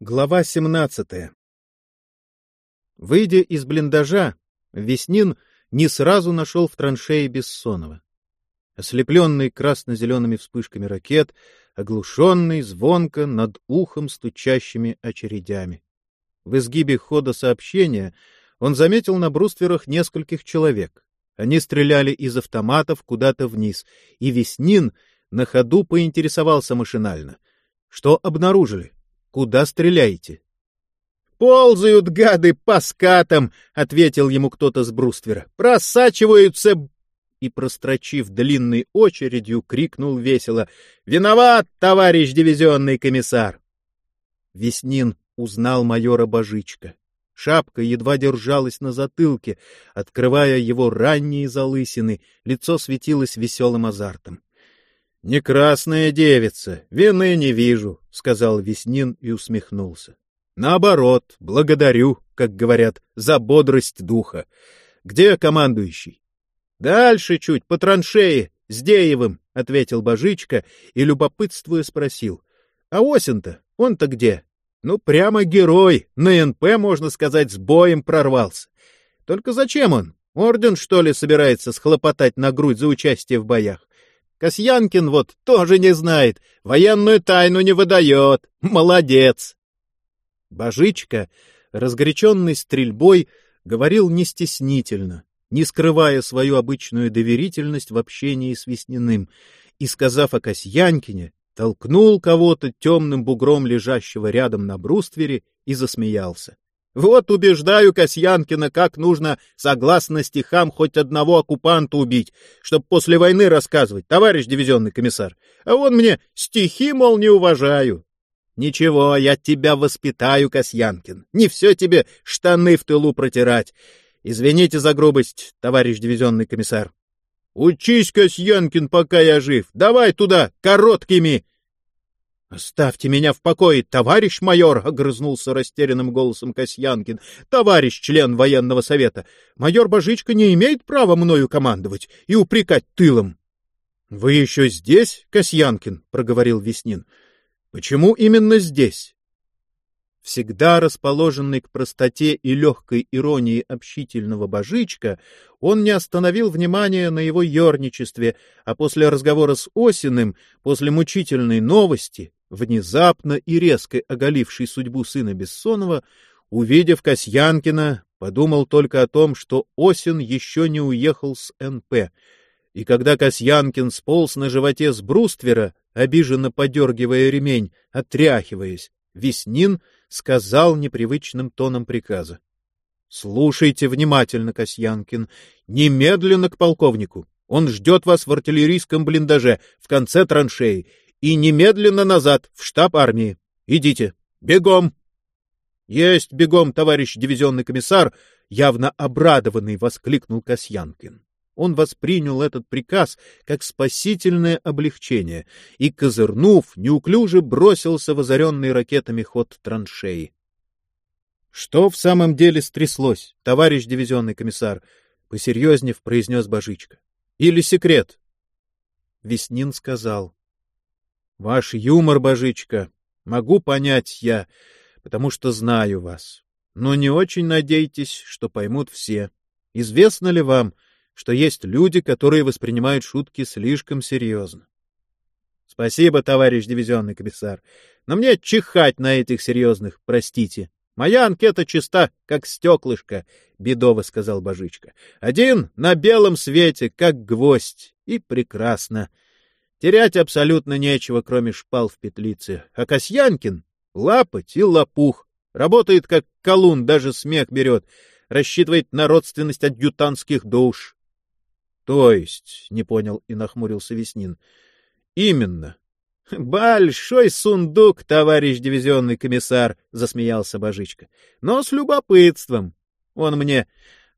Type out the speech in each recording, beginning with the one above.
Глава 17 Выйдя из блиндажа, Веснин не сразу нашел в траншее Бессонова. Ослепленный красно-зелеными вспышками ракет, оглушенный звонко над ухом стучащими очередями. В изгибе хода сообщения он заметил на брустверах нескольких человек. Они стреляли из автоматов куда-то вниз, и Веснин на ходу поинтересовался машинально. Что обнаружили? Куда стреляете? — Ползают гады по скатам, — ответил ему кто-то с бруствера. — Просачиваются... И, прострочив длинной очередью, крикнул весело. — Виноват, товарищ дивизионный комиссар! Веснин узнал майора Божичка. Шапка едва держалась на затылке, открывая его ранние залысины, лицо светилось веселым азартом. — Не красная девица, вины не вижу, — сказал Веснин и усмехнулся. — Наоборот, благодарю, как говорят, за бодрость духа. Где командующий? — Дальше чуть, по траншее, с Деевым, — ответил Божичка и, любопытствуя, спросил. — А Осин-то, он-то где? Ну, прямо герой, на НП, можно сказать, с боем прорвался. Только зачем он? Орден, что ли, собирается схлопотать на грудь за участие в боях? Касьянкин вот тоже не знает, военную тайну не выдает. Молодец! Божичка, разгоряченный стрельбой, говорил не стеснительно, не скрывая свою обычную доверительность в общении с Весниным, и, сказав о Касьянкине, толкнул кого-то темным бугром лежащего рядом на бруствере и засмеялся. Вот убеждаю Касьянкина, как нужно, согласно стихам, хоть одного оккупанта убить, чтоб после войны рассказывать, товарищ дивизионный комиссар. А он мне стихи, мол, не уважаю. Ничего, я тебя воспитаю, Касьянкин. Не все тебе штаны в тылу протирать. Извините за грубость, товарищ дивизионный комиссар. Учись, Касьянкин, пока я жив. Давай туда, короткими. «Оставьте меня в покое, товарищ майор!» — огрызнулся растерянным голосом Касьянкин. «Товарищ член военного совета! Майор Божичка не имеет права мною командовать и упрекать тылом!» «Вы еще здесь, Касьянкин?» — проговорил Веснин. «Почему именно здесь?» Всегда расположенный к простоте и легкой иронии общительного Божичка, он не остановил внимания на его ерничестве, а после разговора с Осиным, после мучительной новости, внезапно и резко оголивший судьбу сына Бессонова, увидев Касьянкина, подумал только о том, что Осин еще не уехал с НП. И когда Касьянкин сполз на животе с бруствера, обиженно подергивая ремень, отряхиваясь, Веснин сказал непривычным тоном приказа. — Слушайте внимательно, Касьянкин, немедленно к полковнику. Он ждет вас в артиллерийском блиндаже в конце траншеи и немедленно назад, в штаб армии. Идите. Бегом! — Есть бегом, товарищ дивизионный комиссар! — явно обрадованный воскликнул Касьянкин. Он воспринял этот приказ как спасительное облегчение и, козырнув, неуклюже бросился в озаренный ракетами ход траншеи. — Что в самом деле стряслось, товарищ дивизионный комиссар? — посерьезнев произнес Божичка. — Или секрет? Веснин сказал. Ваш юмор, Божичка, могу понять я, потому что знаю вас. Но не очень надейтесь, что поймут все. Известно ли вам, что есть люди, которые воспринимают шутки слишком серьезно? Спасибо, товарищ дивизионный комиссар, но мне чихать на этих серьезных, простите. Моя анкета чиста, как стеклышко, — бедово сказал Божичка. Один на белом свете, как гвоздь, и прекрасно. Терять абсолютно нечего, кроме шпал в петлице. А Касьянкин — лапоть и лопух. Работает как колун, даже смех берет. Рассчитывает на родственность адъютантских душ. — То есть, — не понял и нахмурился Веснин, — именно. — Большой сундук, товарищ дивизионный комиссар, — засмеялся Божичка, — но с любопытством. Он мне...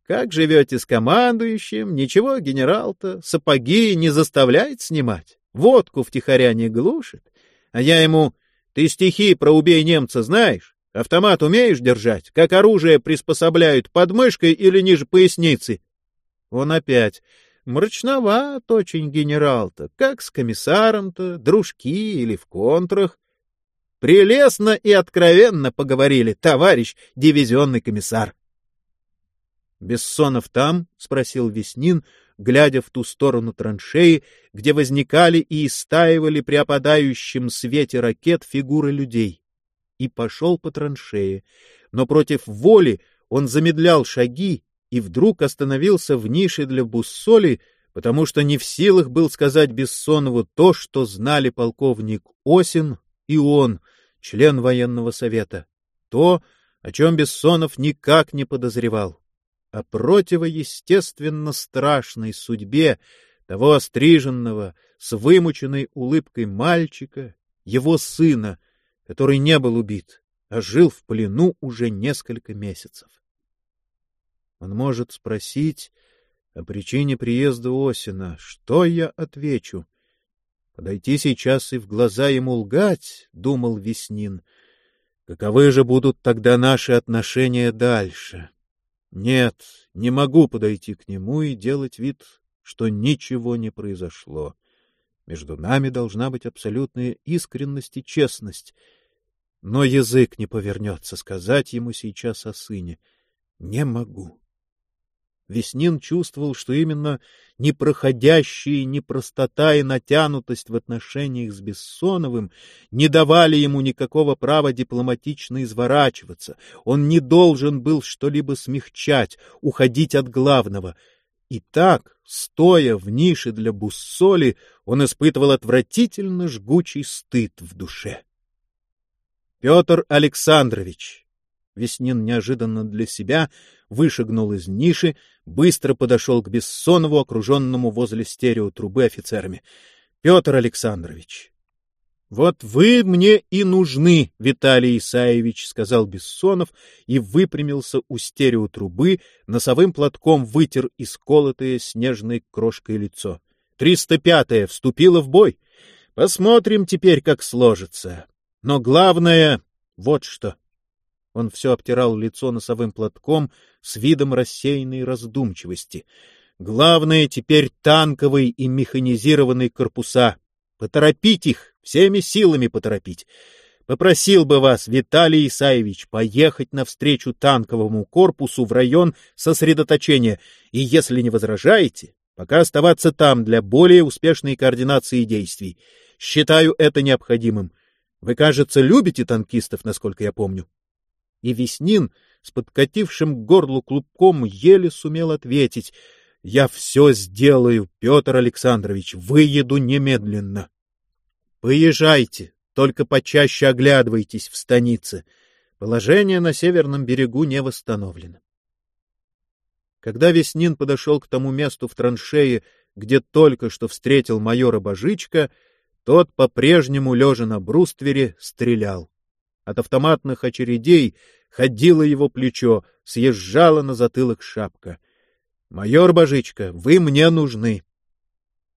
Как живете с командующим? Ничего, генерал-то, сапоги не заставляет снимать водку втихаря не глушит. А я ему, ты стихи про «убей немца» знаешь? Автомат умеешь держать? Как оружие приспособляют под мышкой или ниже поясницы? Он опять. Мрачноват очень генерал-то. Как с комиссаром-то, дружки или в контрах? Прелестно и откровенно поговорили, товарищ дивизионный комиссар. — Бессонов там? — спросил Веснин, глядя в ту сторону траншеи, где возникали и истаивали при опадающем свете ракет фигуры людей. И пошел по траншее, но против воли он замедлял шаги и вдруг остановился в нише для буссоли, потому что не в силах был сказать Бессонову то, что знали полковник Осин и он, член военного совета, то, о чем Бессонов никак не подозревал, о противоестественно страшной судьбе того остриженного, с вымученной улыбкой мальчика, его сына, который не был убит, а жил в плену уже несколько месяцев. Он может спросить о причине приезда Осина. Что я отвечу? Подойти сейчас и в глаза ему лгать, — думал Веснин. Каковы же будут тогда наши отношения дальше? Нет, не могу подойти к нему и делать вид, что ничего не произошло. Между нами должна быть абсолютная искренность и честность. Но язык не повернется сказать ему сейчас о сыне. Не могу. Веснин чувствовал, что именно непроходящая непростота и натянутость в отношениях с Бессоновым не давали ему никакого права дипломатично изворачиваться. Он не должен был что-либо смягчать, уходить от главного. И так, стоя в нише для буссоли, он испытывал отвратительно жгучий стыд в душе. Петр Александрович, Веснин неожиданно для себя вышагнул из ниши, быстро подошел к Бессонову, окруженному возле стереотрубы офицерами. — Петр Александрович, — Вот вы мне и нужны, Виталий Исаевич, — сказал Бессонов и выпрямился у стереотрубы, носовым платком вытер исколотое снежной крошкой лицо. — Триста пятая вступила в бой. Посмотрим теперь, как сложится. Но главное — вот что. Он все обтирал лицо носовым платком с видом рассеянной раздумчивости. Главное теперь танковый и механизированный корпуса. Поторопить их, всеми силами поторопить. Попросил бы вас, Виталий Исаевич, поехать навстречу танковому корпусу в район сосредоточения, и, если не возражаете, пока оставаться там для более успешной координации действий. Считаю это необходимым. Вы, кажется, любите танкистов, насколько я помню и Веснин с подкатившим к горлу клубком еле сумел ответить — Я все сделаю, Петр Александрович, выеду немедленно. — Поезжайте, только почаще оглядывайтесь в станице. Положение на северном берегу не восстановлено. Когда Веснин подошел к тому месту в траншее, где только что встретил майора Божичка, тот, по-прежнему лежа на бруствере, стрелял. От автоматных очередей ходило его плечо, съезжала на затылок шапка. — Майор Божичка, вы мне нужны.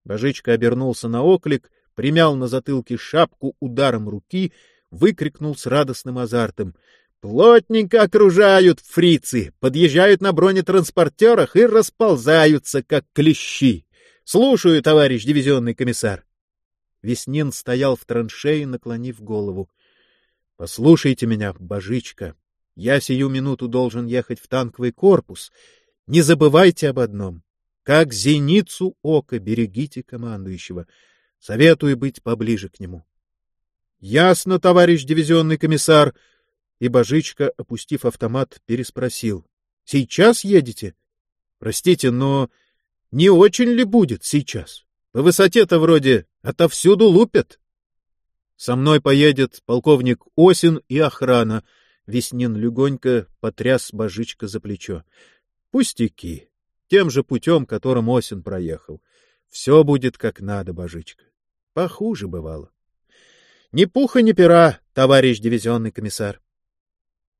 Божичка обернулся на оклик, примял на затылке шапку ударом руки, выкрикнул с радостным азартом. — Плотненько окружают фрицы, подъезжают на бронетранспортерах и расползаются, как клещи. Слушаю, товарищ дивизионный комиссар. Веснин стоял в траншее, наклонив голову. Послушайте меня, божичка. Я сию минуту должен ехать в танковый корпус. Не забывайте об одном. Как зеницу ока берегите командующего. Советую быть поближе к нему. — Ясно, товарищ дивизионный комиссар. И Божичка, опустив автомат, переспросил. — Сейчас едете? — Простите, но не очень ли будет сейчас? По высоте-то вроде отовсюду лупят. Со мной поедет полковник Осин и охрана. Веснин легонько потряс божичка за плечо. Пустяки. Тем же путем, которым Осин проехал. Все будет как надо, божичка. Похуже бывало. Ни пуха, ни пера, товарищ дивизионный комиссар.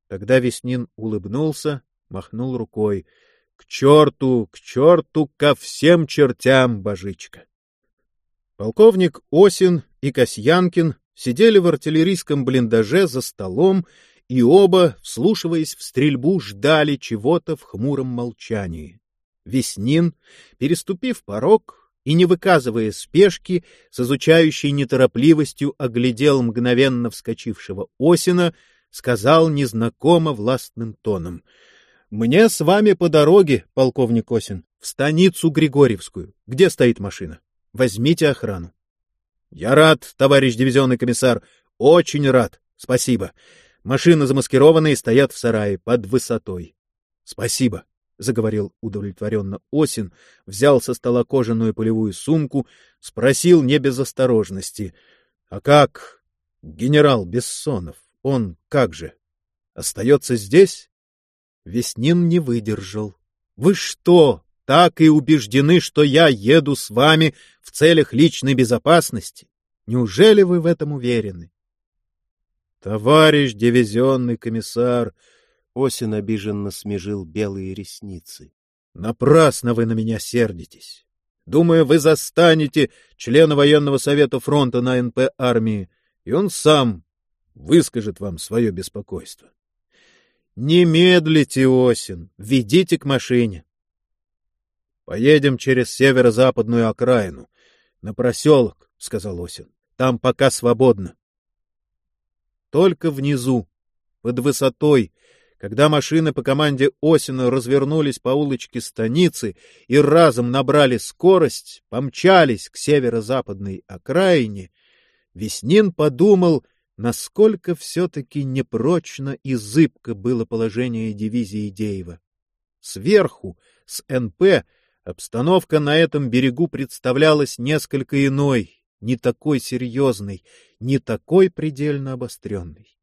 Тогда Веснин улыбнулся, махнул рукой. К черту, к черту, ко всем чертям, божичка. Полковник Осин и Касьянкин сидели в артиллерийском блиндаже за столом и оба, вслушиваясь в стрельбу, ждали чего-то в хмуром молчании. Веснин, переступив порог и, не выказывая спешки, с изучающей неторопливостью оглядел мгновенно вскочившего Осина, сказал незнакомо властным тоном. — Мне с вами по дороге, полковник Осин, в станицу Григорьевскую. Где стоит машина? Возьмите охрану. — Я рад, товарищ дивизионный комиссар, очень рад. Спасибо. Машины замаскированные стоят в сарае под высотой. — Спасибо заговорил удовлетворенно Осин, взял со стола кожаную полевую сумку, спросил не без осторожности. — А как генерал Бессонов? Он как же? Остается здесь? Веснин не выдержал. — Вы что, так и убеждены, что я еду с вами в целях личной безопасности? Неужели вы в этом уверены? — Товарищ дивизионный комиссар, Осин обиженно смежил белые ресницы. — Напрасно вы на меня сердитесь. Думаю, вы застанете члена военного совета фронта на НП армии, и он сам выскажет вам свое беспокойство. Не медлите, Осин, ведите к машине. Поедем через северо-западную окраину, на проселок, — сказал Осин. Там пока свободно. Только внизу, под высотой, когда машины по команде Осина развернулись по улочке станицы и разом набрали скорость, помчались к северо-западной окраине, Веснин подумал, насколько все-таки непрочно и зыбко было положение дивизии Деева. Сверху, с НП, обстановка на этом берегу представлялась несколько иной, не такой серьезной, не такой предельно обостренной.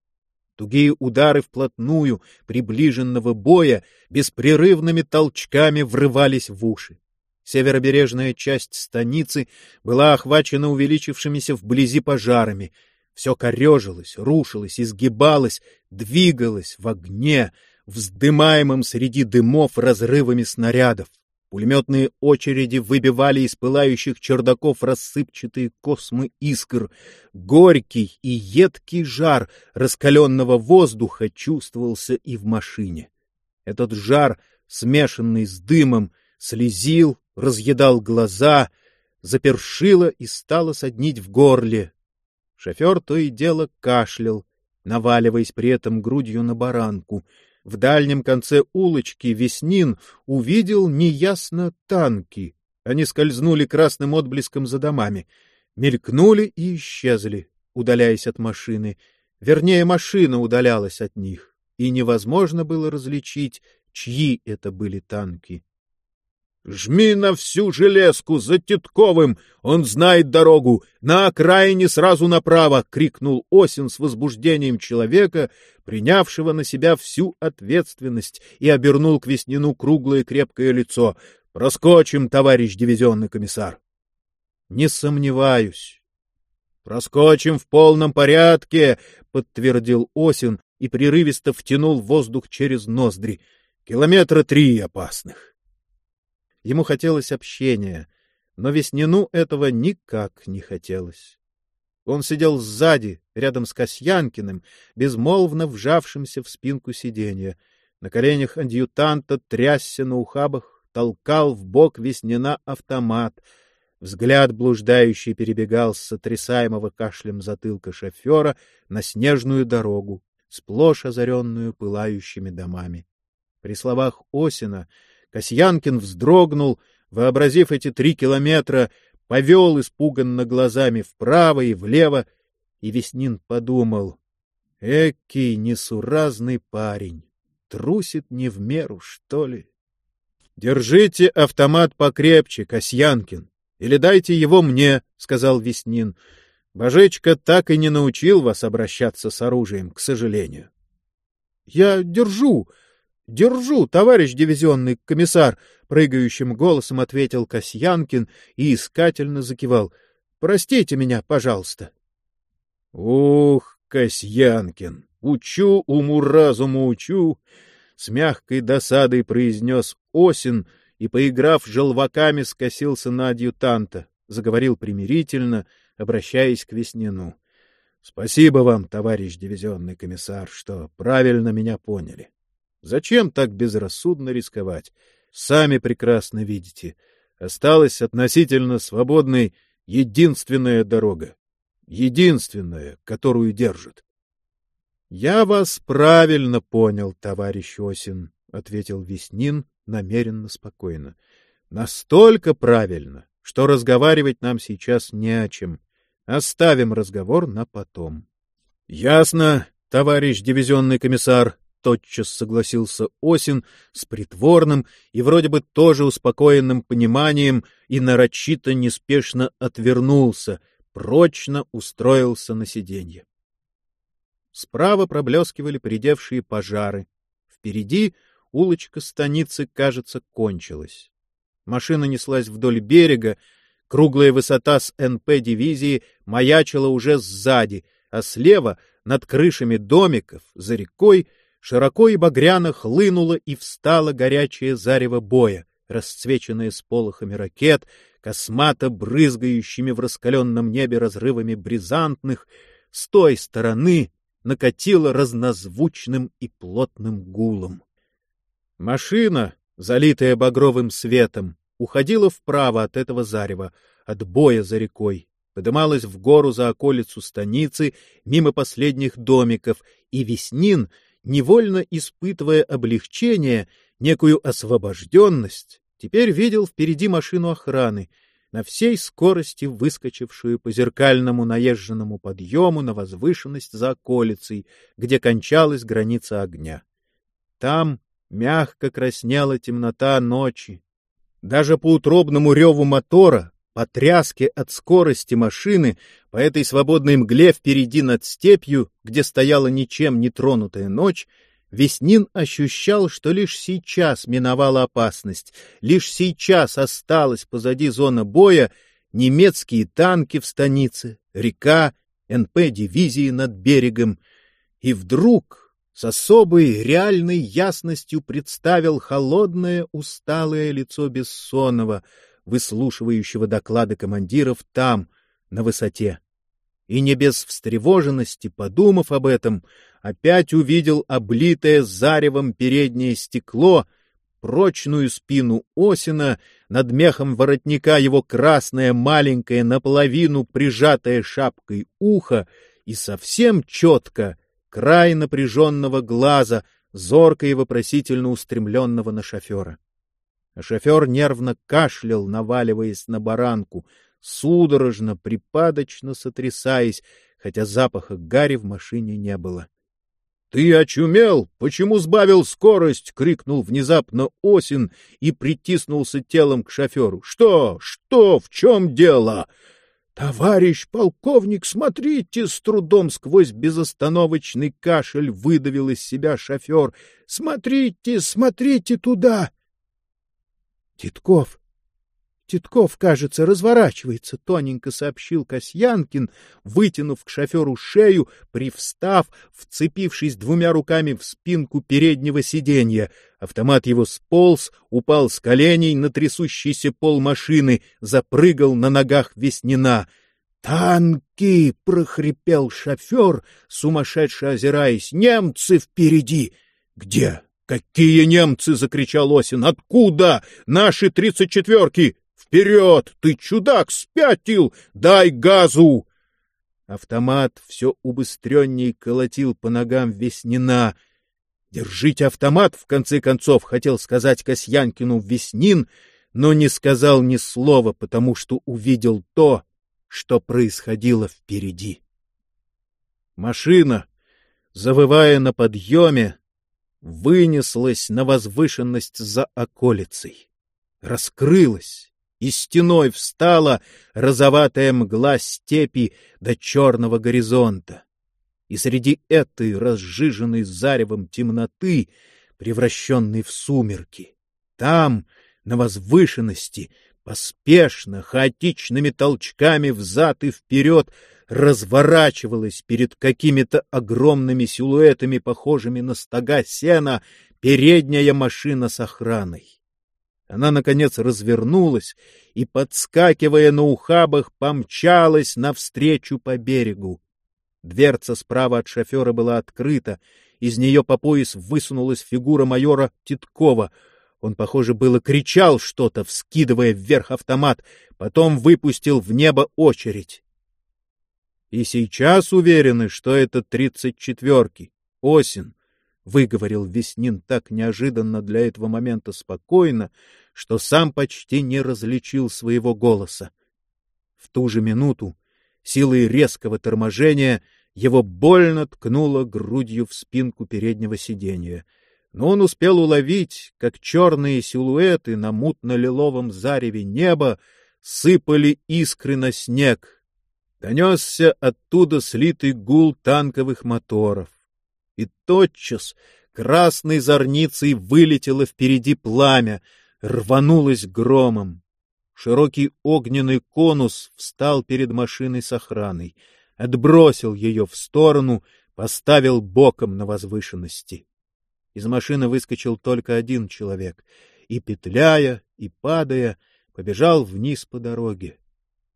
Тугие удары вплотную приближенного боя беспрерывными толчками врывались в уши. Северобережная часть станицы была охвачена увеличившимися вблизи пожарами. Все корежилось, рушилось, изгибалось, двигалось в огне, вздымаемом среди дымов разрывами снарядов. Пулеметные очереди выбивали из пылающих чердаков рассыпчатые космы искр. Горький и едкий жар раскаленного воздуха чувствовался и в машине. Этот жар, смешанный с дымом, слезил, разъедал глаза, запершило и стало соднить в горле. Шофер то и дело кашлял, наваливаясь при этом грудью на баранку — в дальнем конце улочки Веснин увидел неясно танки. Они скользнули красным отблеском за домами, мелькнули и исчезли, удаляясь от машины. Вернее, машина удалялась от них, и невозможно было различить, чьи это были танки. Жми на всю железку за Титковым, он знает дорогу, на окраине сразу направо, крикнул Осин с возбуждением человека, принявшего на себя всю ответственность, и обернул к Веснину круглое крепкое лицо. Проскочим, товарищ дивизионный комиссар. Не сомневаюсь. Проскочим в полном порядке, подтвердил Осин и прерывисто втянул воздух через ноздри. Километра три опасных. Ему хотелось общения, но Веснину этого никак не хотелось. Он сидел сзади, рядом с Касьянкиным, безмолвно вжавшимся в спинку сиденья. На коленях адъютанта трясся на ухабах, толкал в бок Веснина автомат. Взгляд блуждающий перебегал с сотрясаемого кашлем затылка шофера на снежную дорогу, сплошь озаренную пылающими домами. При словах Осина Касьянкин вздрогнул, вообразив эти три километра, повел испуганно глазами вправо и влево, и Веснин подумал, «Экий несуразный парень, трусит не в меру, что ли?» «Держите автомат покрепче, Касьянкин, или дайте его мне», — сказал Веснин. «Божечка так и не научил вас обращаться с оружием, к сожалению». «Я держу», — Держу, товарищ дивизионный комиссар! — прыгающим голосом ответил Касьянкин и искательно закивал. — Простите меня, пожалуйста. — Ух, Касьянкин! Учу, уму-разуму учу! — с мягкой досадой произнес Осин и, поиграв желваками, скосился на адъютанта, заговорил примирительно, обращаясь к Веснину. — Спасибо вам, товарищ дивизионный комиссар, что правильно меня поняли. Зачем так безрассудно рисковать? Сами прекрасно видите. осталась относительно свободной единственная дорога. Единственная, которую держит. — Я вас правильно понял, товарищ Осин, — ответил Веснин намеренно спокойно. — Настолько правильно, что разговаривать нам сейчас не о чем. Оставим разговор на потом. — Ясно, товарищ дивизионный комиссар, — тотчас согласился Осин с притворным и вроде бы тоже успокоенным пониманием и нарочито неспешно отвернулся, прочно устроился на сиденье. Справа проблескивали придевшие пожары. Впереди улочка станицы, кажется, кончилась. Машина неслась вдоль берега, круглая высота с НП-дивизии маячила уже сзади, а слева, над крышами домиков, за рекой, широко и багряно хлынуло и встало горячее зарево боя, расцвеченное сполохами ракет, космато брызгающими в раскаленном небе разрывами бризантных, с той стороны накатило разнозвучным и плотным гулом. Машина, залитая багровым светом, уходила вправо от этого зарева, от боя за рекой, подымалась в гору за околицу станицы, мимо последних домиков, и Веснин, невольно испытывая облегчение, некую освобожденность, теперь видел впереди машину охраны — на всей скорости выскочившую по зеркальному наезженному подъему на возвышенность за околицей, где кончалась граница огня. Там мягко краснела темнота ночи. Даже по утробному реву мотора, по тряске от скорости машины, по этой свободной мгле впереди над степью, где стояла ничем не тронутая ночь, Веснин ощущал, что лишь сейчас миновала опасность, лишь сейчас осталась позади зона боя, немецкие танки в станице, река, НП-дивизии над берегом. И вдруг с особой реальной ясностью представил холодное усталое лицо Бессонова, выслушивающего доклады командиров там, на высоте. И не без встревоженности, подумав об этом, опять увидел облитое заревом переднее стекло, прочную спину Осина, над мехом воротника его красное маленькое наполовину прижатое шапкой ухо и совсем четко край напряженного глаза, зорко и вопросительно устремленного на шофера. Шофер нервно кашлял, наваливаясь на баранку, судорожно, припадочно сотрясаясь, хотя запаха гари в машине не было. — Ты очумел? Почему сбавил скорость? — крикнул внезапно Осин и притиснулся телом к шоферу. — Что? Что? В чем дело? — Товарищ полковник, смотрите! — с трудом сквозь безостановочный кашель выдавил из себя шофер. — Смотрите, смотрите туда! — Титков! Титков, кажется, разворачивается, — тоненько сообщил Касьянкин, вытянув к шоферу шею, привстав, вцепившись двумя руками в спинку переднего сиденья. Автомат его сполз, упал с коленей на трясущийся пол машины, запрыгал на ногах Веснина. «Танки!» — прохрипел шофер, сумасшедше озираясь. «Немцы впереди!» «Где?» «Какие немцы!» — закричал Осин. «Откуда? Наши тридцать четверки!» Вперед! Ты, чудак, спятил! Дай газу!» Автомат все убыстренней колотил по ногам Веснина. «Держите автомат!» — в конце концов хотел сказать Касьянкину Веснин, но не сказал ни слова, потому что увидел то, что происходило впереди. Машина, завывая на подъеме, вынеслась на возвышенность за околицей, раскрылась и стеной встала розоватая мгла степи до черного горизонта. И среди этой разжиженной заревом темноты, превращенной в сумерки, там, на возвышенности, поспешно, хаотичными толчками взад и вперед разворачивалась перед какими-то огромными силуэтами, похожими на стога сена, передняя машина с охраной. Она, наконец, развернулась и, подскакивая на ухабах, помчалась навстречу по берегу. Дверца справа от шофера была открыта, из нее по пояс высунулась фигура майора Титкова. Он, похоже, было кричал что-то, вскидывая вверх автомат, потом выпустил в небо очередь. И сейчас уверены, что это тридцать четверки. Осень, — выговорил Веснин так неожиданно для этого момента спокойно, что сам почти не различил своего голоса. В ту же минуту, силой резкого торможения, его больно ткнуло грудью в спинку переднего сиденья — но он успел уловить, как черные силуэты на мутно-лиловом зареве неба сыпали искры на снег. Донесся оттуда слитый гул танковых моторов. И тотчас красной зорницей вылетело впереди пламя, рванулось громом. Широкий огненный конус встал перед машиной с охраной, отбросил ее в сторону, поставил боком на возвышенности. Из машины выскочил только один человек и, петляя и падая, побежал вниз по дороге.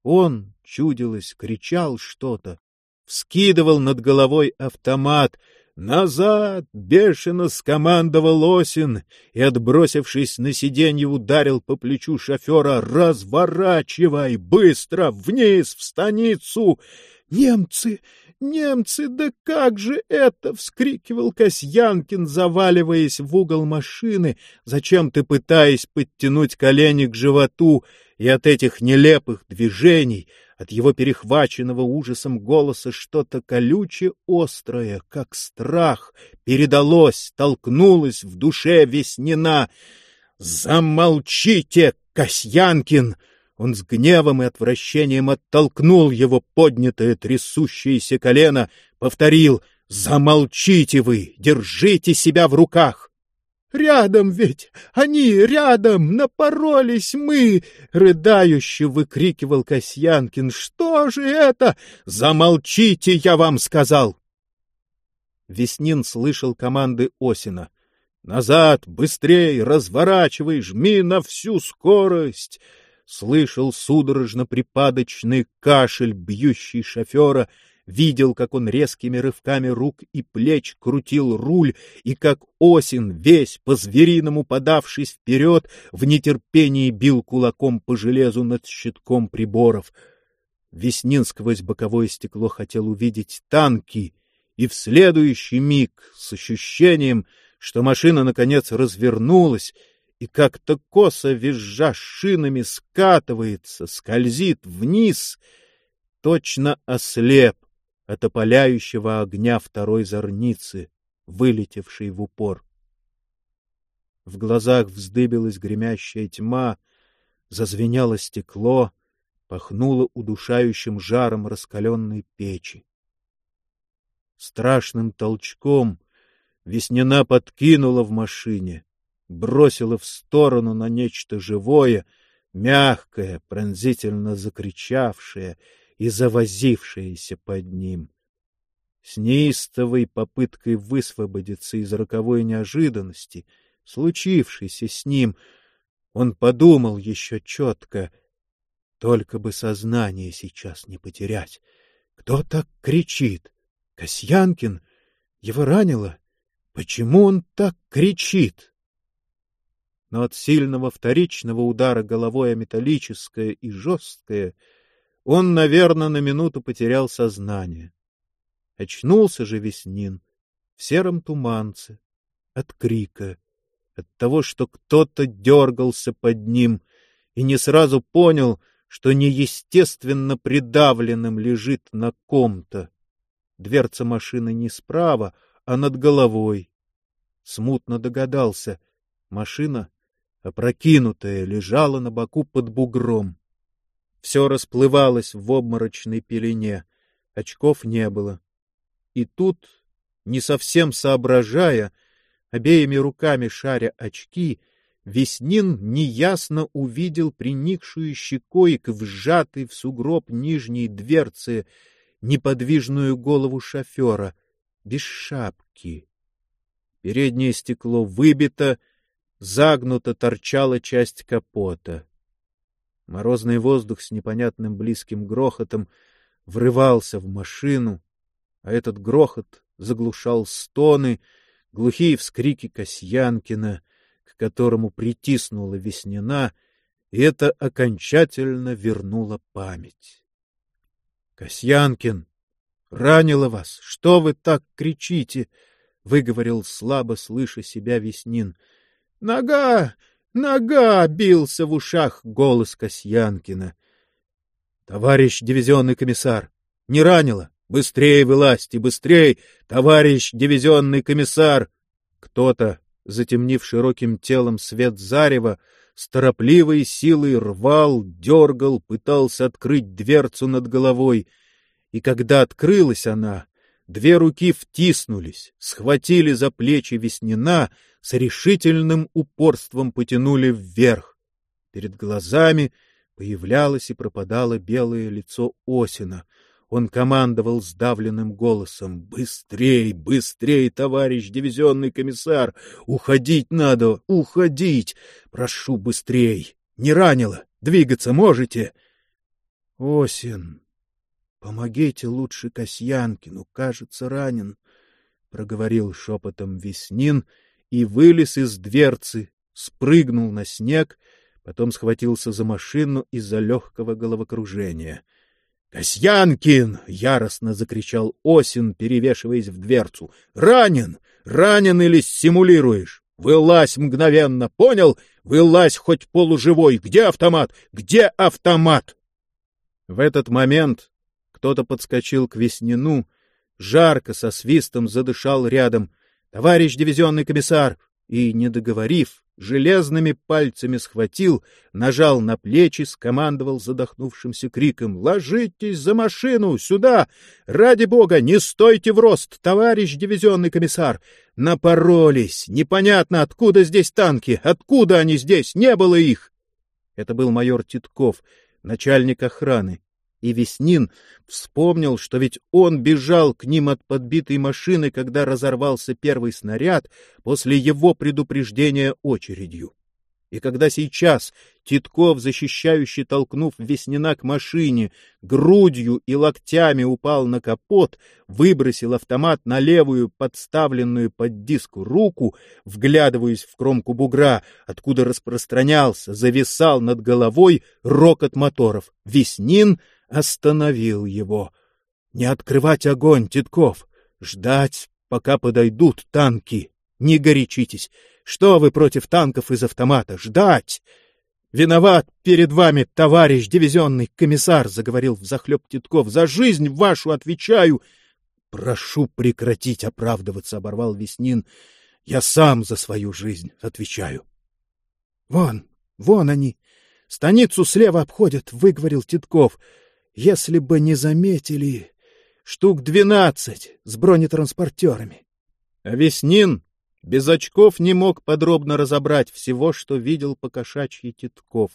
Он, чудилось, кричал что-то, вскидывал над головой автомат. «Назад!» — бешено скомандовал Осин и, отбросившись на сиденье, ударил по плечу шофера. «Разворачивай! Быстро! Вниз, в станицу!» «Немцы! «Немцы, да как же это!» — вскрикивал Касьянкин, заваливаясь в угол машины, зачем ты пытаясь подтянуть колени к животу, и от этих нелепых движений, от его перехваченного ужасом голоса что-то колючее острое, как страх, передалось, толкнулось в душе Веснина. «Замолчите, Касьянкин!» Он с гневом и отвращением оттолкнул его поднятое трясущееся колено, повторил «Замолчите вы! Держите себя в руках!» «Рядом ведь! Они рядом! Напоролись мы!» — рыдающе выкрикивал Касьянкин. «Что же это? Замолчите, я вам сказал!» Веснин слышал команды Осина. «Назад! Быстрей! Разворачивай! Жми на всю скорость!» Слышал судорожно-припадочный кашель, бьющий шофера, видел, как он резкими рывками рук и плеч крутил руль, и как осень, весь по-звериному подавшись вперед, в нетерпении бил кулаком по железу над щитком приборов. Веснин сквозь боковое стекло хотел увидеть танки, и в следующий миг, с ощущением, что машина, наконец, развернулась, и как-то косо визжа шинами скатывается, скользит вниз, точно ослеп от опаляющего огня второй зорницы, вылетевшей в упор. В глазах вздыбилась гремящая тьма, зазвенело стекло, пахнуло удушающим жаром раскаленной печи. Страшным толчком Веснина подкинула в машине бросила в сторону на нечто живое, мягкое, пронзительно закричавшее и завозившееся под ним. С неистовой попыткой высвободиться из роковой неожиданности, случившейся с ним, он подумал еще четко, только бы сознание сейчас не потерять. Кто так кричит? Касьянкин? Его ранило? Почему он так кричит? Но от сильного вторичного удара головой о металлическое и жесткое он, наверное, на минуту потерял сознание. Очнулся же Веснин в сером туманце от крика, от того, что кто-то дергался под ним и не сразу понял, что неестественно придавленным лежит на ком-то. Дверца машины не справа, а над головой. Смутно догадался — машина опрокинутая, лежала на боку под бугром. Все расплывалось в обморочной пелене, очков не было. И тут, не совсем соображая, обеими руками шаря очки, Веснин неясно увидел приникшую щекой к вжатой в сугроб нижней дверцы неподвижную голову шофера, без шапки. Переднее стекло выбито, загнута торчала часть капота. Морозный воздух с непонятным близким грохотом врывался в машину, а этот грохот заглушал стоны, глухие вскрики Касьянкина, к которому притиснула Веснина, и это окончательно вернуло память. — Касьянкин, ранило вас, что вы так кричите? — выговорил слабо, слыша себя Веснин. — Нога! Нога! — бился в ушах голос Касьянкина. — Товарищ дивизионный комиссар, не ранило? Быстрее вылазьте, быстрей, товарищ дивизионный комиссар! Кто-то, затемнив широким телом свет зарева, с торопливой силой рвал, дергал, пытался открыть дверцу над головой. И когда открылась она, две руки втиснулись, схватили за плечи Веснина, с решительным упорством потянули вверх. Перед глазами появлялось и пропадало белое лицо Осина — он командовал сдавленным голосом. — Быстрей, быстрей, товарищ дивизионный комиссар! Уходить надо, уходить! Прошу, быстрей! Не ранило? Двигаться можете? — Осин, помогите лучше Касьянкину, кажется, ранен, — проговорил шепотом Веснин и вылез из дверцы, спрыгнул на снег, потом схватился за машину из-за легкого головокружения — «Касьянкин!» — яростно закричал Осин, перевешиваясь в дверцу. «Ранен! Ранен или симулируешь? Вылазь мгновенно, понял? Вылазь хоть полуживой! Где автомат? Где автомат?» В этот момент кто-то подскочил к Веснину, жарко со свистом задышал рядом. «Товарищ дивизионный комиссар!» И, не договорив, железными пальцами схватил, нажал на плечи, скомандовал задохнувшимся криком «Ложитесь за машину! Сюда! Ради бога, не стойте в рост, товарищ дивизионный комиссар! Напоролись! Непонятно, откуда здесь танки! Откуда они здесь? Не было их!» Это был майор Титков, начальник охраны и Веснин вспомнил, что ведь он бежал к ним от подбитой машины, когда разорвался первый снаряд после его предупреждения очередью. И когда сейчас Титков, защищающий, толкнув Веснина к машине, грудью и локтями упал на капот, выбросил автомат на левую подставленную под диск руку, вглядываясь в кромку бугра, откуда распространялся, зависал над головой рокот моторов. Веснин остановил его. Не открывать огонь, Титков, ждать, пока подойдут танки. Не горячитесь. Что вы против танков из автомата? Ждать! Виноват перед вами, товарищ дивизионный комиссар, заговорил взахлеб Титков. За жизнь вашу отвечаю. Прошу прекратить оправдываться, оборвал Веснин. Я сам за свою жизнь отвечаю. Вон, вон они. Станицу слева обходят, выговорил Титков если бы не заметили, штук двенадцать с бронетранспортерами. А Веснин без очков не мог подробно разобрать всего, что видел по кошачьи Титков.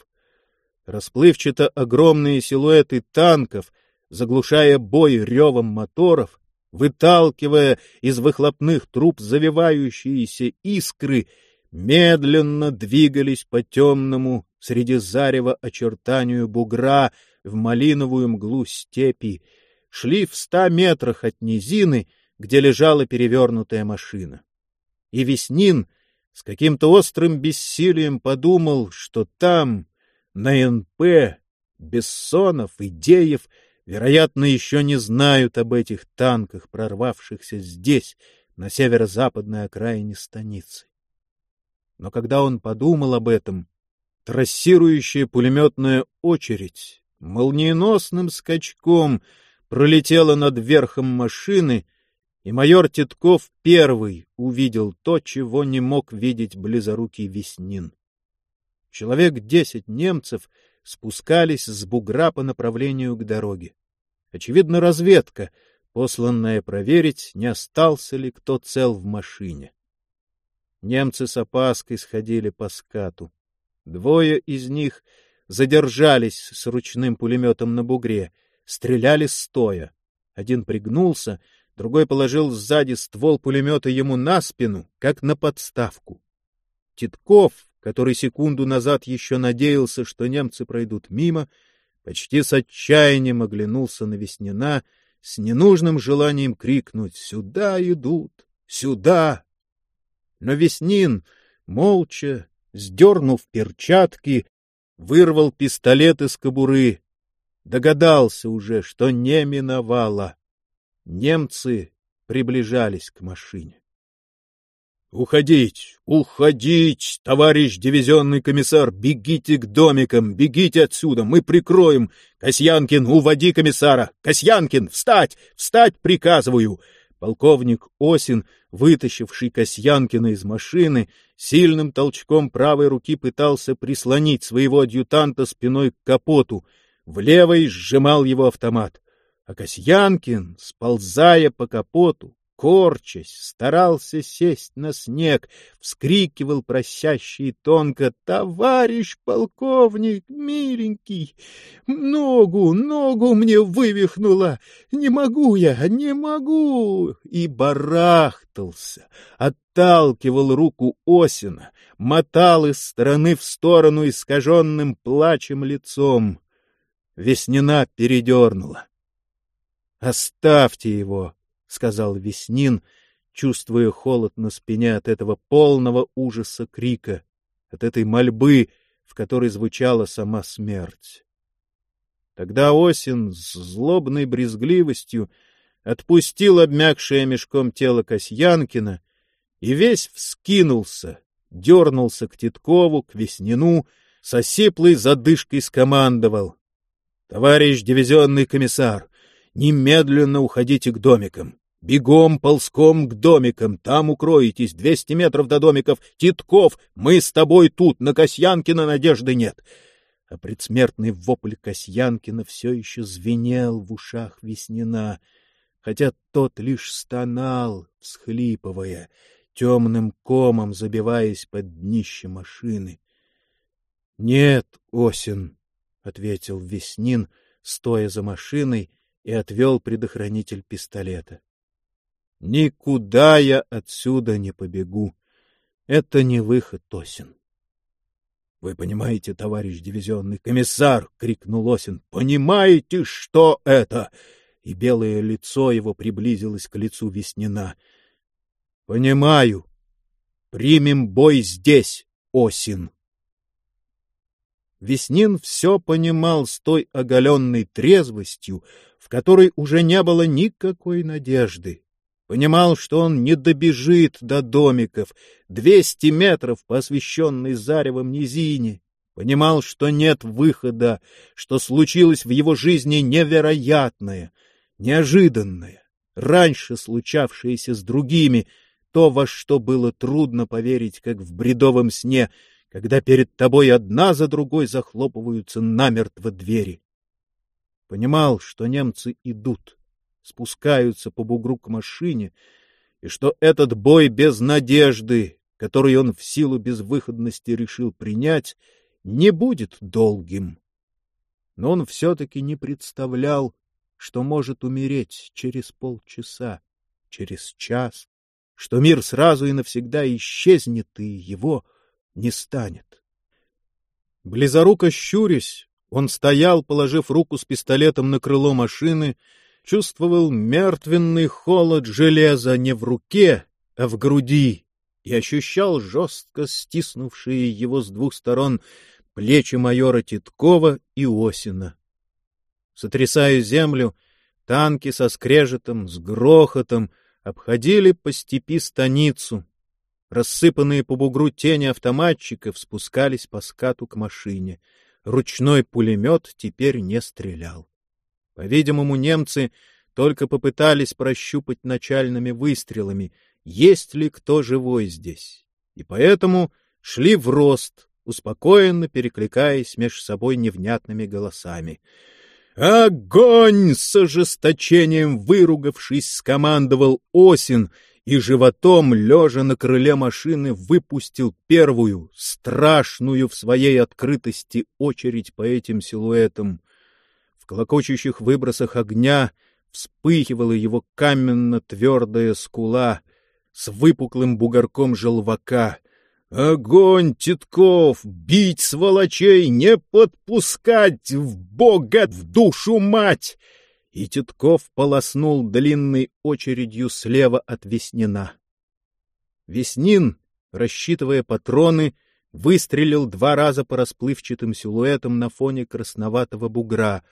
Расплывчато огромные силуэты танков, заглушая бой ревом моторов, выталкивая из выхлопных труб завивающиеся искры, медленно двигались по темному среди зарева очертанию бугра, в малиновую мглу степи, шли в ста метрах от низины, где лежала перевернутая машина. И Веснин с каким-то острым бессилием подумал, что там, на НП, Бессонов и Деев, вероятно, еще не знают об этих танках, прорвавшихся здесь, на северо-западной окраине станицы. Но когда он подумал об этом, трассирующая пулеметная очередь молниеносным скачком пролетела над верхом машины, и майор Титков первый увидел то, чего не мог видеть близорукий Веснин. Человек десять немцев спускались с бугра по направлению к дороге. Очевидно, разведка, посланная проверить, не остался ли кто цел в машине. Немцы с опаской сходили по скату. Двое из них — задержались с ручным пулеметом на бугре, стреляли стоя. Один пригнулся, другой положил сзади ствол пулемета ему на спину, как на подставку. Титков, который секунду назад еще надеялся, что немцы пройдут мимо, почти с отчаянием оглянулся на Веснина, с ненужным желанием крикнуть «Сюда идут! Сюда!» Но Веснин, молча, сдернув перчатки, вырвал пистолет из кобуры. Догадался уже, что не миновало. Немцы приближались к машине. «Уходить! Уходить, товарищ дивизионный комиссар! Бегите к домикам! Бегите отсюда! Мы прикроем! Касьянкин, уводи комиссара! Касьянкин, встать! Встать, приказываю!» Полковник Осин, вытащивший Касьянкина из машины, сильным толчком правой руки пытался прислонить своего адъютанта спиной к капоту. В левой сжимал его автомат. А Касьянкин, сползая по капоту, корчась, старался сесть на снег, вскрикивал просящий тонко «Товарищ полковник, миленький, ногу, ногу мне вывихнула, не могу я, не могу!» И барахтался, отталкивал руку Осина, мотал из стороны в сторону искаженным плачем лицом. Веснина передернула. «Оставьте его!» — сказал Веснин, чувствуя холод на спине от этого полного ужаса крика, от этой мольбы, в которой звучала сама смерть. Тогда Осин с злобной брезгливостью отпустил обмякшее мешком тело Касьянкина и весь вскинулся, дернулся к Титкову, к Веснину, с осиплой задышкой скомандовал. — Товарищ дивизионный комиссар, Немедленно уходите к домикам. Бегом, ползком к домикам, там укроетесь, двести метров до домиков. Титков, мы с тобой тут, на Касьянкина надежды нет. А предсмертный вопль Касьянкина все еще звенел в ушах Веснина, хотя тот лишь стонал, всхлипывая, темным комом забиваясь под днище машины. — Нет, Осин, — ответил Веснин, стоя за машиной и отвел предохранитель пистолета. Никуда я отсюда не побегу. Это не выход, Осин. — Вы понимаете, товарищ дивизионный комиссар, — крикнул Осин, — понимаете, что это? И белое лицо его приблизилось к лицу Веснина. — Понимаю. Примем бой здесь, Осин. Веснин все понимал с той оголенной трезвостью, в которой уже не было никакой надежды. Понимал, что он не добежит до домиков, двести метров по освещенной заревом низине. Понимал, что нет выхода, что случилось в его жизни невероятное, неожиданное, раньше случавшееся с другими, то, во что было трудно поверить, как в бредовом сне, когда перед тобой одна за другой захлопываются намертво двери. Понимал, что немцы идут, спускаются по бугру к машине, и что этот бой без надежды, который он в силу безвыходности решил принять, не будет долгим. Но он все-таки не представлял, что может умереть через полчаса, через час, что мир сразу и навсегда исчезнет, и его не станет. Близоруко щурясь, он стоял, положив руку с пистолетом на крыло машины, чувствовал мертвенный холод железа не в руке, а в груди, и ощущал жестко стиснувшие его с двух сторон плечи майора Титкова и Осина. Сотрясая землю, танки со скрежетом, с грохотом обходили по степи станицу. Рассыпанные по бугру тени автоматчиков спускались по скату к машине — Ручной пулемет теперь не стрелял. По-видимому, немцы только попытались прощупать начальными выстрелами, есть ли кто живой здесь, и поэтому шли в рост, успокоенно перекликаясь меж собой невнятными голосами. «Огонь!» — с ожесточением выругавшись, скомандовал Осин — и животом, лежа на крыле машины, выпустил первую, страшную в своей открытости очередь по этим силуэтам. В клокочущих выбросах огня вспыхивала его каменно-твердая скула с выпуклым бугорком желвака. Огонь, Титков, бить сволочей, не подпускать в Бога, в душу мать! И Титков полоснул длинной очередью слева от Веснина. Веснин, рассчитывая патроны, выстрелил два раза по расплывчатым силуэтам на фоне красноватого бугра.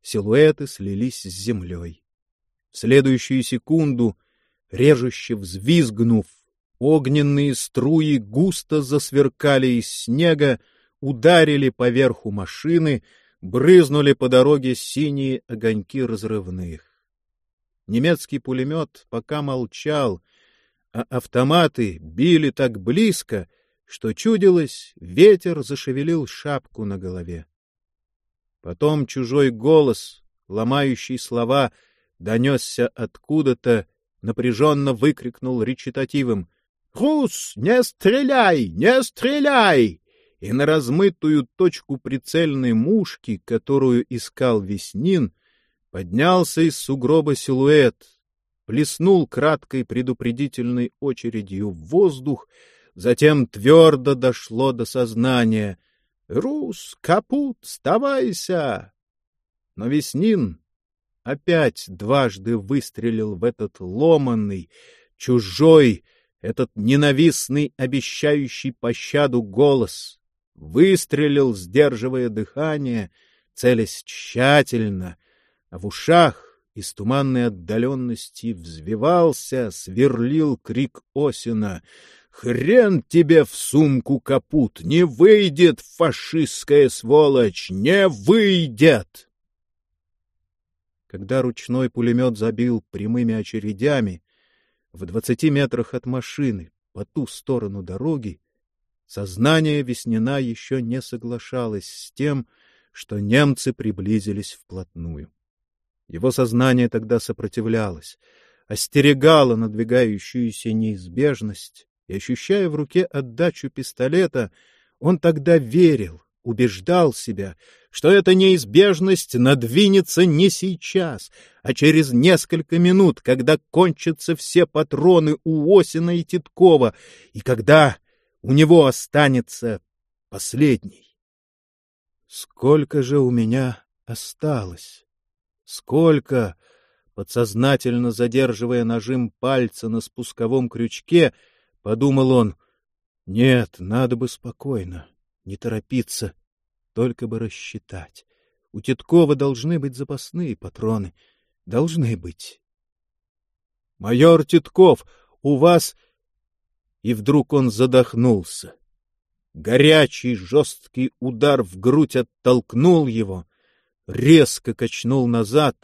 Силуэты слились с землей. В следующую секунду, режуще взвизгнув, огненные струи густо засверкали из снега, ударили поверху машины, брызнули по дороге синие огоньки разрывных. Немецкий пулемет пока молчал, а автоматы били так близко, что чудилось, ветер зашевелил шапку на голове. Потом чужой голос, ломающий слова, донесся откуда-то, напряженно выкрикнул речитативом «Рус, не стреляй, не стреляй!» И на размытую точку прицельной мушки, которую искал Веснин, поднялся из сугроба силуэт, плеснул краткой предупредительной очередью в воздух, затем твердо дошло до сознания. «Рус, капут, вставайся!» Но Веснин опять дважды выстрелил в этот ломанный, чужой, этот ненавистный, обещающий пощаду голос. Выстрелил, сдерживая дыхание, целясь тщательно, а в ушах из туманной отдаленности взвивался, сверлил крик Осина. «Хрен тебе в сумку, капут! Не выйдет, фашистская сволочь! Не выйдет!» Когда ручной пулемет забил прямыми очередями в двадцати метрах от машины по ту сторону дороги, сознание Веснина еще не соглашалось с тем, что немцы приблизились вплотную. Его сознание тогда сопротивлялось, остерегало надвигающуюся неизбежность, и, ощущая в руке отдачу пистолета, он тогда верил, убеждал себя, что эта неизбежность надвинется не сейчас, а через несколько минут, когда кончатся все патроны у Осина и Титкова, и когда у него останется последний. Сколько же у меня осталось? Сколько, подсознательно задерживая нажим пальца на спусковом крючке, подумал он, нет, надо бы спокойно, не торопиться, только бы рассчитать. У Титкова должны быть запасные патроны. Должны быть. — Майор Титков, у вас... И вдруг он задохнулся. Горячий, жесткий удар в грудь оттолкнул его, резко качнул назад,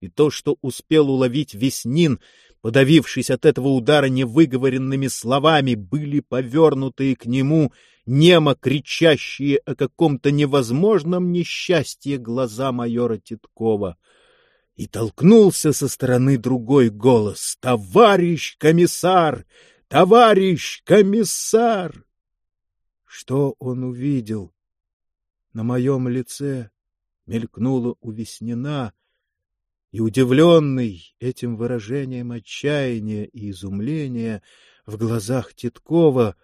и то, что успел уловить Веснин, подавившись от этого удара невыговоренными словами, были повернутые к нему, немо кричащие о каком-то невозможном несчастье глаза майора Титкова. И толкнулся со стороны другой голос «Товарищ комиссар! Товарищ комиссар!» Что он увидел? На моем лице мелькнула у Веснина, и, удивленный этим выражением отчаяния и изумления в глазах Титкова,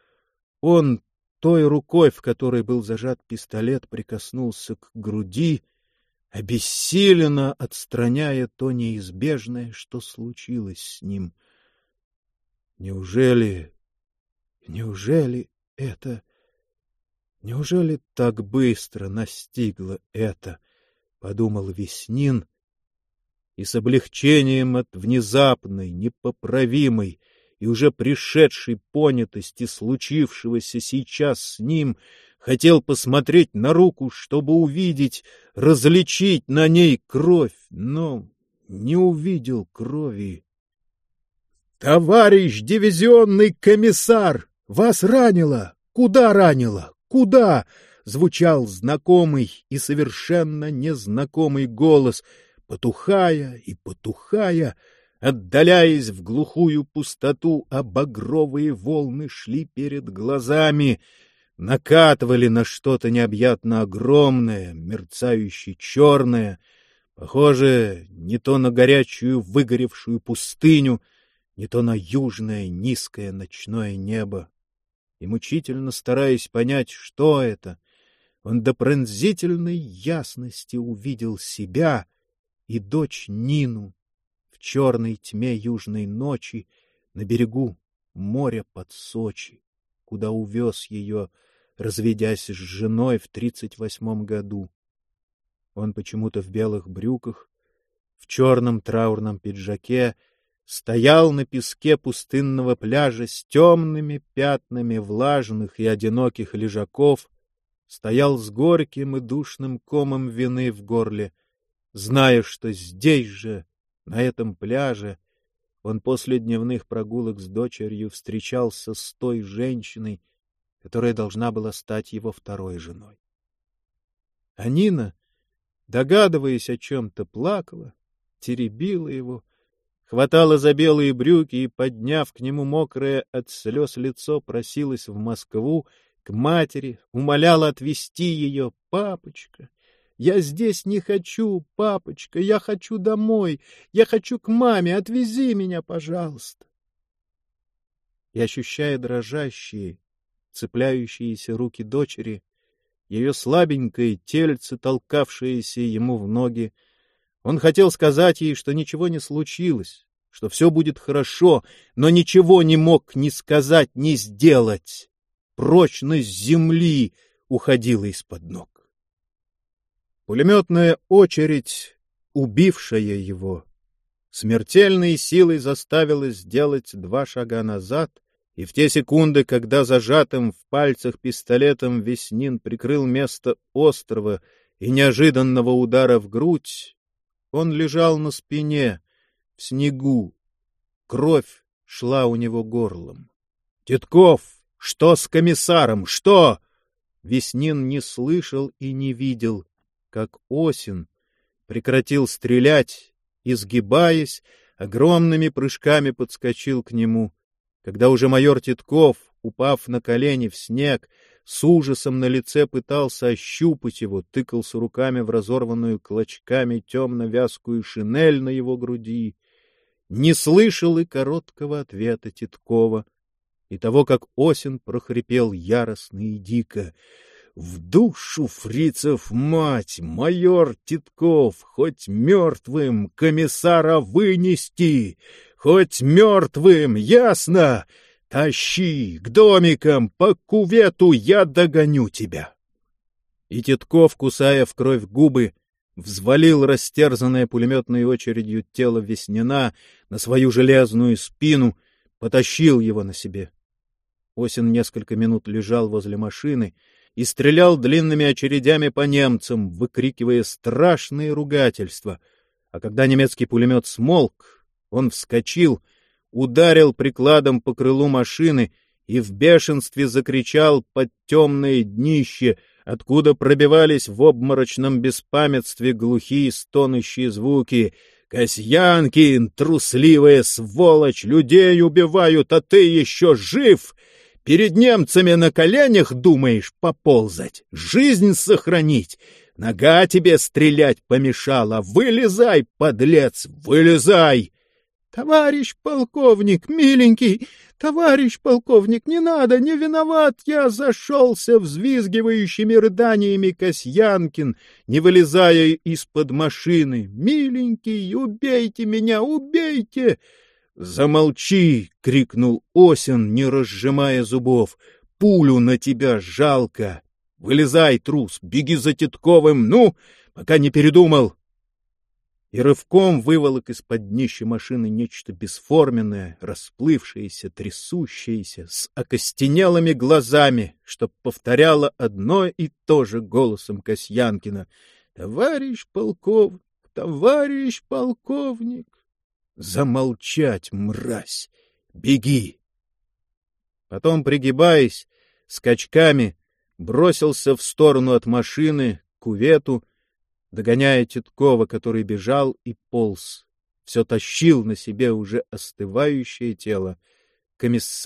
он той рукой, в которой был зажат пистолет, прикоснулся к груди, обессиленно отстраняя то неизбежное, что случилось с ним. Неужели, неужели это, неужели так быстро настигло это? — подумал Веснин, и с облегчением от внезапной, непоправимой и уже пришедшей понятости случившегося сейчас с ним хотел посмотреть на руку, чтобы увидеть, различить на ней кровь, но не увидел крови. — Товарищ дивизионный комиссар! Вас ранило! Куда ранило? Куда? звучал знакомый и совершенно незнакомый голос, потухая и потухая, отдаляясь в глухую пустоту, а багровые волны шли перед глазами, накатывали на что-то необъятно огромное, мерцающее черное, похоже не то на горячую выгоревшую пустыню, не то на южное низкое ночное небо. И мучительно стараясь понять, что это, он до пронзительной ясности увидел себя и дочь Нину в черной тьме южной ночи на берегу моря под Сочи, куда увез ее разведясь с женой в тридцать восьмом году. Он почему-то в белых брюках, в черном траурном пиджаке, стоял на песке пустынного пляжа с темными пятнами влажных и одиноких лежаков, стоял с горьким и душным комом вины в горле, зная, что здесь же, на этом пляже, он после дневных прогулок с дочерью встречался с той женщиной, которая должна была стать его второй женой. А Нина, догадываясь о чем-то, плакала, теребила его, хватала за белые брюки и, подняв к нему мокрое от слез лицо, просилась в Москву к матери, умоляла отвезти ее, папочка, я здесь не хочу, папочка, я хочу домой, я хочу к маме, отвези меня, пожалуйста. И, ощущая дрожащие, цепляющиеся руки дочери, ее слабенькое тельце, толкавшееся ему в ноги, он хотел сказать ей, что ничего не случилось, что все будет хорошо, но ничего не мог ни сказать, ни сделать. Прочность земли уходила из-под ног. Пулеметная очередь, убившая его, смертельной силой заставила сделать два шага назад, и в те секунды, когда зажатым в пальцах пистолетом Веснин прикрыл место острого и неожиданного удара в грудь, он лежал на спине, в снегу. Кровь шла у него горлом. — Титков, что с комиссаром? Что? Веснин не слышал и не видел как осин, прекратил стрелять, изгибаясь, огромными прыжками подскочил к нему. Когда уже майор Титков, упав на колени в снег, с ужасом на лице пытался ощупать его, тыкался руками в разорванную клочками темно-вязкую шинель на его груди, не слышал и короткого ответа Титкова, и того, как осин прохрипел яростно и дико — в душу фрицев мать, майор Титков, хоть мертвым комиссара вынести, хоть мертвым, ясно? Тащи к домикам, по кувету я догоню тебя. И Титков, кусая в кровь губы, взвалил растерзанное пулеметной очередью тело Веснина на свою железную спину, потащил его на себе. Осин несколько минут лежал возле машины, и стрелял длинными очередями по немцам, выкрикивая страшные ругательства. А когда немецкий пулемет смолк, он вскочил, ударил прикладом по крылу машины и в бешенстве закричал под темное днище, откуда пробивались в обморочном беспамятстве глухие стонущие звуки. «Касьянкин, трусливая сволочь, людей убивают, а ты еще жив!» Перед немцами на коленях думаешь поползать, жизнь сохранить. Нога тебе стрелять помешала. Вылезай, подлец, вылезай! Товарищ полковник, миленький, товарищ полковник, не надо, не виноват я, зашелся взвизгивающими рыданиями Касьянкин, не вылезая из-под машины. Миленький, убейте меня, убейте! «Замолчи!» — крикнул Осин, не разжимая зубов. «Пулю на тебя жалко! Вылезай, трус, беги за Титковым, ну, пока не передумал!» И рывком выволок из-под днища машины нечто бесформенное, расплывшееся, трясущееся, с окостенелыми глазами, что повторяло одно и то же голосом Касьянкина. «Товарищ полковник, товарищ полковник!» Замолчать, мразь! Беги! Потом, пригибаясь, скачками, бросился в сторону от машины, к кувету, догоняя Титкова, который бежал и полз, все тащил на себе уже остывающее тело комиссара.